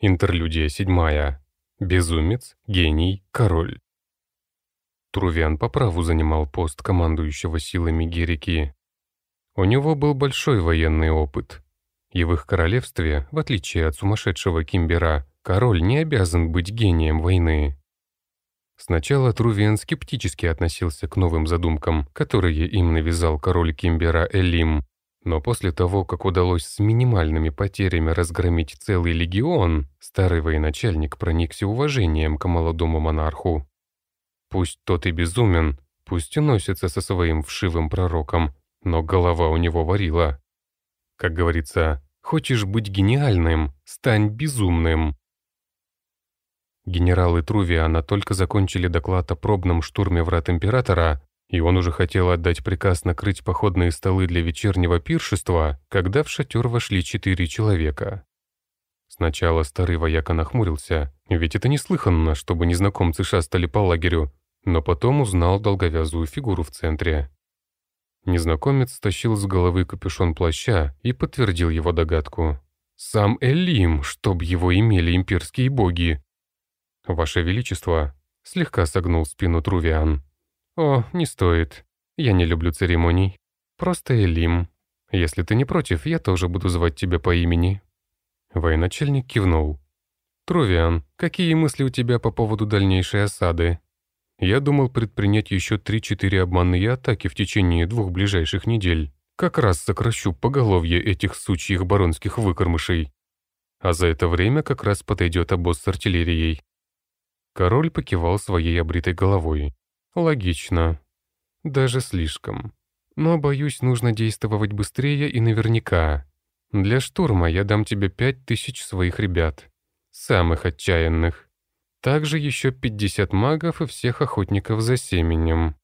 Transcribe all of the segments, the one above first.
Интерлюдия седьмая. Безумец, гений, король. Трувиан по праву занимал пост командующего силами Герики. У него был большой военный опыт. И в их королевстве, в отличие от сумасшедшего Кимбера, король не обязан быть гением войны. Сначала Трувиан скептически относился к новым задумкам, которые им навязал король Кимбера Элим, но после того, как удалось с минимальными потерями разгромить целый легион, старый военачальник проникся уважением к молодому монарху. Пусть тот и безумен, пусть и носится со своим вшивым пророком, но голова у него варила. Как говорится, хочешь быть гениальным, стань безумным. Генералы Трувиана только закончили доклад о пробном штурме врат Императора, и он уже хотел отдать приказ накрыть походные столы для вечернего пиршества, когда в шатер вошли четыре человека. Сначала старый вояка нахмурился, ведь это неслыханно, чтобы незнакомцы шастали по лагерю, но потом узнал долговязую фигуру в центре. Незнакомец стащил с головы капюшон плаща и подтвердил его догадку. «Сам Элим, чтоб его имели имперские боги!» «Ваше Величество», — слегка согнул спину Трувиан. «О, не стоит. Я не люблю церемоний. Просто Элим. Если ты не против, я тоже буду звать тебя по имени». Военачальник кивнул. «Трувиан, какие мысли у тебя по поводу дальнейшей осады?» Я думал предпринять еще 3-4 обманные атаки в течение двух ближайших недель. Как раз сокращу поголовье этих сучьих баронских выкормышей. А за это время как раз подойдет обоз с артиллерией. Король покивал своей обритой головой. Логично. Даже слишком. Но, боюсь, нужно действовать быстрее и наверняка. Для штурма я дам тебе пять тысяч своих ребят. Самых отчаянных. Также еще 50 магов и всех охотников за семенем.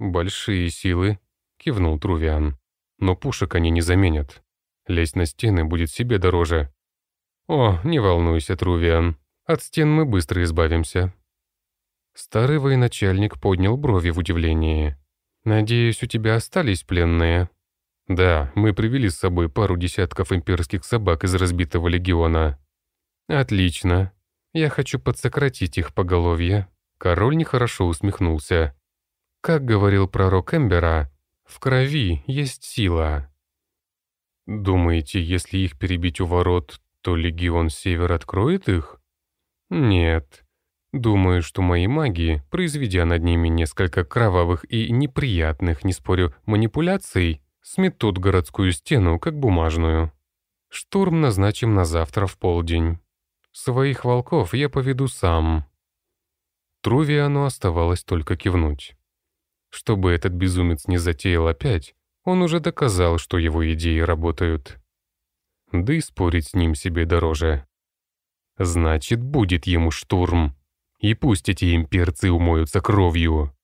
«Большие силы», — кивнул Трувиан. «Но пушек они не заменят. Лезть на стены будет себе дороже». «О, не волнуйся, Трувиан. От стен мы быстро избавимся». Старый военачальник поднял брови в удивлении. «Надеюсь, у тебя остались пленные?» «Да, мы привели с собой пару десятков имперских собак из разбитого легиона». «Отлично. Я хочу подсократить их поголовье». Король нехорошо усмехнулся. Как говорил пророк Эмбера, в крови есть сила. Думаете, если их перебить у ворот, то легион Север откроет их? Нет. Думаю, что мои маги, произведя над ними несколько кровавых и неприятных, не спорю, манипуляций, сметут городскую стену, как бумажную. Штурм назначим на завтра в полдень. Своих волков я поведу сам». Трувиану оставалось только кивнуть. Чтобы этот безумец не затеял опять, он уже доказал, что его идеи работают. Да и спорить с ним себе дороже. Значит, будет ему штурм. И пусть эти имперцы умоются кровью.